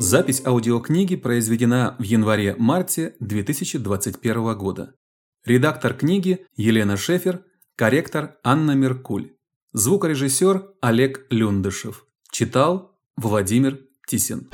Запись аудиокниги произведена в январе-марте 2021 года. Редактор книги Елена Шефер, корректор Анна Меркуль. Звукорежиссер Олег Люндышев. Читал Владимир Тисин.